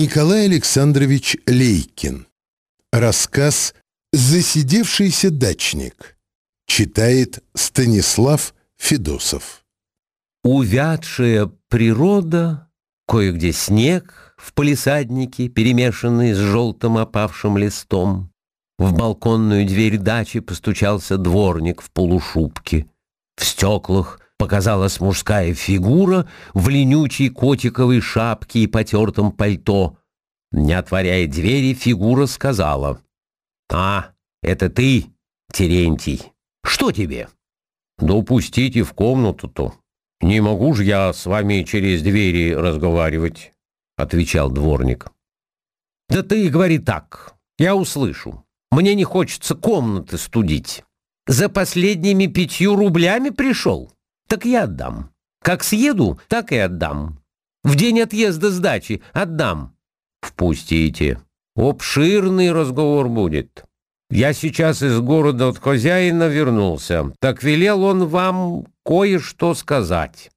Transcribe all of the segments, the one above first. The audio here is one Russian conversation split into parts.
Николай Александрович Лейкин. Рассказ «Засидевшийся дачник». Читает Станислав Федосов. Увядшая природа, кое-где снег в палисаднике, перемешанный с желтым опавшим листом. В балконную дверь дачи постучался дворник в полушубке. В стеклах показалась мужская фигура в ленючей котиковой шапке и потертом пальто. Не отворяя двери, фигура сказала. «А, это ты, Терентий. Что тебе?» «Да упустите в комнату-то. Не могу же я с вами через двери разговаривать», — отвечал дворник. «Да ты говори так, я услышу. Мне не хочется комнаты студить. За последними пятью рублями пришел?» Так я отдам. Как съеду, так и отдам. В день отъезда с дачи отдам. Впустите. Обширный разговор будет. Я сейчас из города от хозяина вернулся. Так велел он вам кое-что сказать.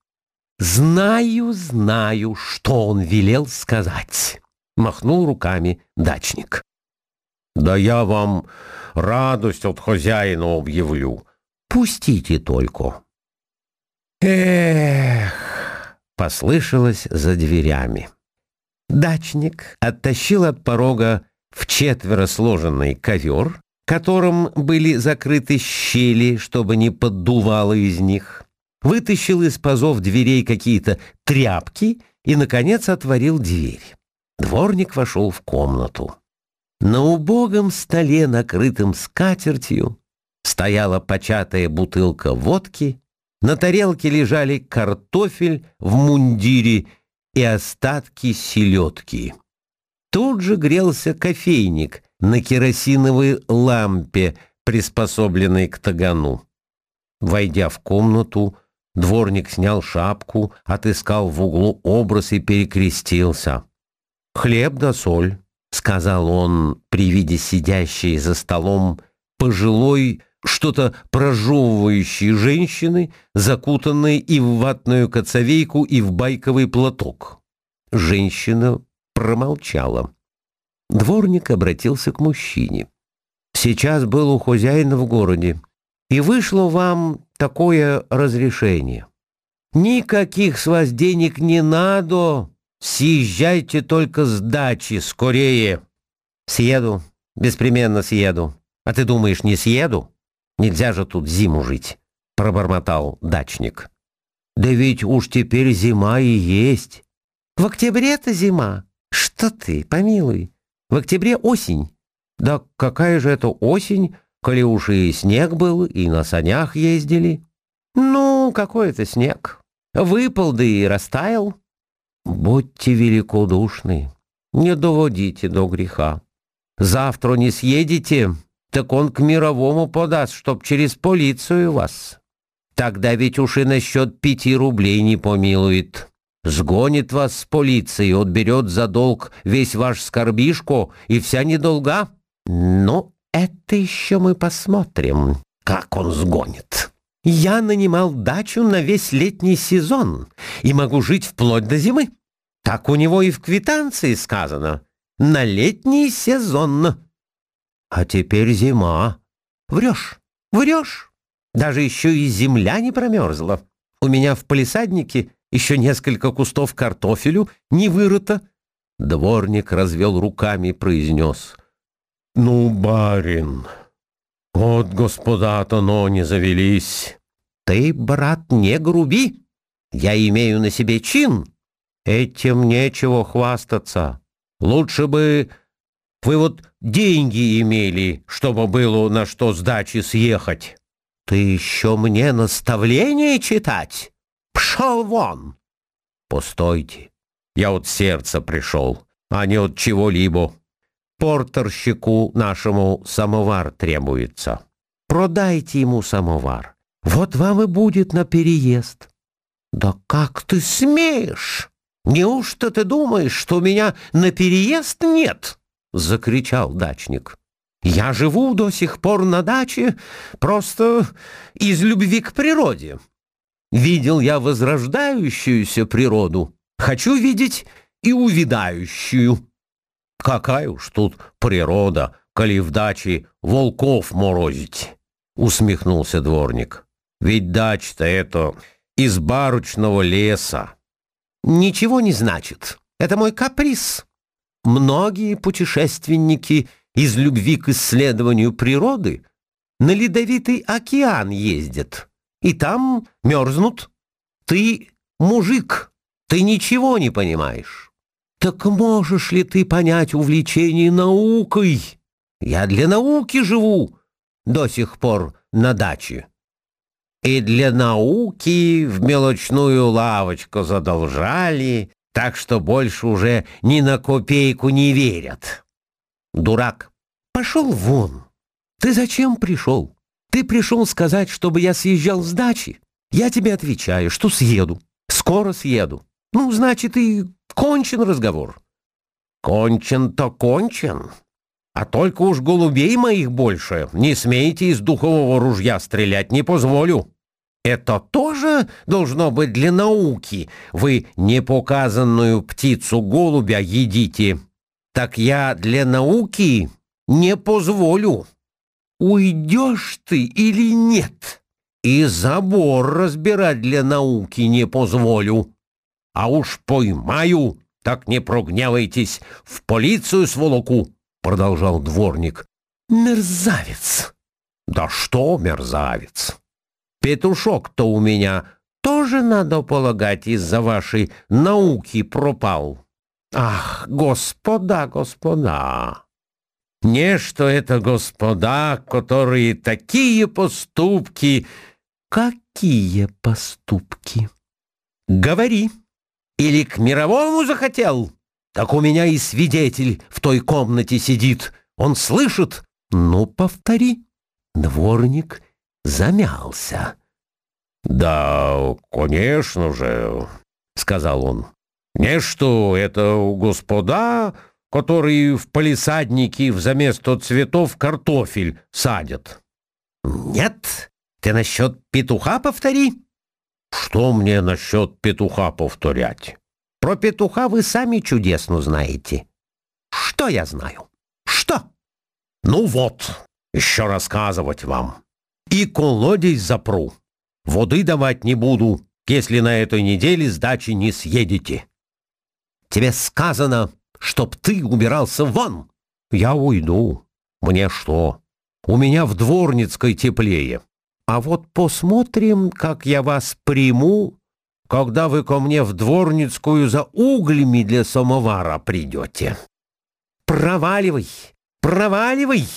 Знаю, знаю, что он велел сказать. Махнул руками дачник. Да я вам радость от хозяина объявлю. Пустите только. «Эх!» — послышалось за дверями. Дачник оттащил от порога в четверо сложенный ковер, которым были закрыты щели, чтобы не поддувало из них, вытащил из пазов дверей какие-то тряпки и, наконец, отворил дверь. Дворник вошел в комнату. На убогом столе, накрытом скатертью, стояла початая бутылка водки на тарелке лежали картофель в мундире и остатки селедки. Тут же грелся кофейник на керосиновой лампе, приспособленной к тагану. Войдя в комнату, дворник снял шапку, отыскал в углу образ и перекрестился. «Хлеб да соль», — сказал он при виде сидящей за столом пожилой что-то прожевывающие женщины, закутанные и в ватную коцовейку, и в байковый платок. Женщина промолчала. Дворник обратился к мужчине. «Сейчас был у хозяина в городе, и вышло вам такое разрешение. Никаких с вас денег не надо, съезжайте только с дачи скорее». «Съеду, беспременно съеду. А ты думаешь, не съеду?» Нельзя же тут зиму жить», — пробормотал дачник. «Да ведь уж теперь зима и есть». «В октябре-то зима. Что ты, помилуй. В октябре осень». «Да какая же это осень, коли уж и снег был, и на санях ездили?» «Ну, какой это снег. Выпал, да и растаял». «Будьте великодушны, не доводите до греха. Завтра не съедете, так он к мировому подаст, чтоб через полицию вас. Тогда ведь уж и насчет пяти рублей не помилует. Сгонит вас с полицией, отберет за долг весь ваш скорбишку и вся недолга. Ну, это еще мы посмотрим, как он сгонит. Я нанимал дачу на весь летний сезон и могу жить вплоть до зимы. Так у него и в квитанции сказано. На летний сезон. А теперь зима. Врешь, врешь. Даже еще и земля не промерзла. У меня в палисаднике еще несколько кустов картофелю не вырыто. Дворник развел руками и произнес. «Ну, барин, вот господа-то, но не завелись». «Ты, брат, не груби. Я имею на себе чин. Этим нечего хвастаться. Лучше бы вы вот деньги имели, чтобы было на что с дачи съехать. Ты еще мне наставление читать? Пшел вон! Постойте, я от сердца пришел, а не от чего-либо. Портерщику нашему самовар требуется. Продайте ему самовар. Вот вам и будет на переезд. Да как ты смеешь? Неужто ты думаешь, что у меня на переезд нет?» — закричал дачник. «Я живу до сих пор на даче просто из любви к природе. Видел я возрождающуюся природу, хочу видеть и увядающую. Какая уж тут природа, коли в даче волков морозить, усмехнулся дворник. Ведь дача-то это из баручного леса. Ничего не значит. Это мой каприз. Многие путешественники из любви к исследованию природы на ледовитый океан ездят, и там мерзнут. Ты мужик, ты ничего не понимаешь. Так можешь ли ты понять увлечение наукой? Я для науки живу до сих пор на даче. И для науки в мелочную лавочку задолжали, так что больше уже ни на копейку не верят. Дурак, пошел вон. Ты зачем пришел? Ты пришел сказать, чтобы я съезжал с дачи? Я тебе отвечаю, что съеду. Скоро съеду. Ну, значит, и кончен разговор. Кончен-то кончен. А только уж голубей моих больше не смейте из духового ружья стрелять не позволю. Это тоже должно быть для науки. Вы непоказанную птицу голубя едите. Так я для науки не позволю. Уйдешь ты или нет? И забор разбирать для науки не позволю. А уж поймаю, так не прогневайтесь, в полицию сволоку, продолжал дворник. Мерзавец! Да что мерзавец? Петушок-то у меня тоже, надо полагать, из-за вашей науки пропал. Ах, господа, господа! Не что это господа, которые такие поступки... Какие поступки? Говори. Или к мировому захотел? Так у меня и свидетель в той комнате сидит. Он слышит? Ну, повтори. Дворник замялся. «Да, конечно же», — сказал он. «Не что, это господа, которые в палисаднике взаместо цветов картофель садят». «Нет, ты насчет петуха повтори». «Что мне насчет петуха повторять?» «Про петуха вы сами чудесно знаете». «Что я знаю? Что?» «Ну вот, еще рассказывать вам и колодец запру. Воды давать не буду, если на этой неделе с дачи не съедете. Тебе сказано, чтоб ты убирался вон. Я уйду. Мне что? У меня в дворницкой теплее. А вот посмотрим, как я вас приму, когда вы ко мне в дворницкую за углями для самовара придете. Проваливай, проваливай,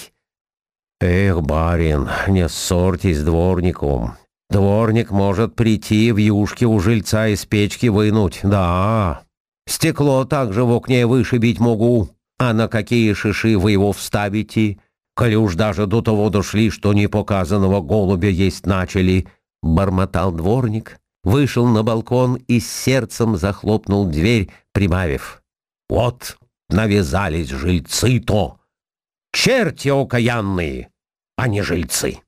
«Эх, барин, не ссорьтесь с дворником. Дворник может прийти в юшке у жильца из печки вынуть, да. Стекло также в окне вышибить могу. А на какие шиши вы его вставите? Коли уж даже до того дошли, что непоказанного голубя есть начали», — бормотал дворник, вышел на балкон и сердцем захлопнул дверь, прибавив. «Вот навязались жильцы-то!» Черти окаянные, а не жильцы.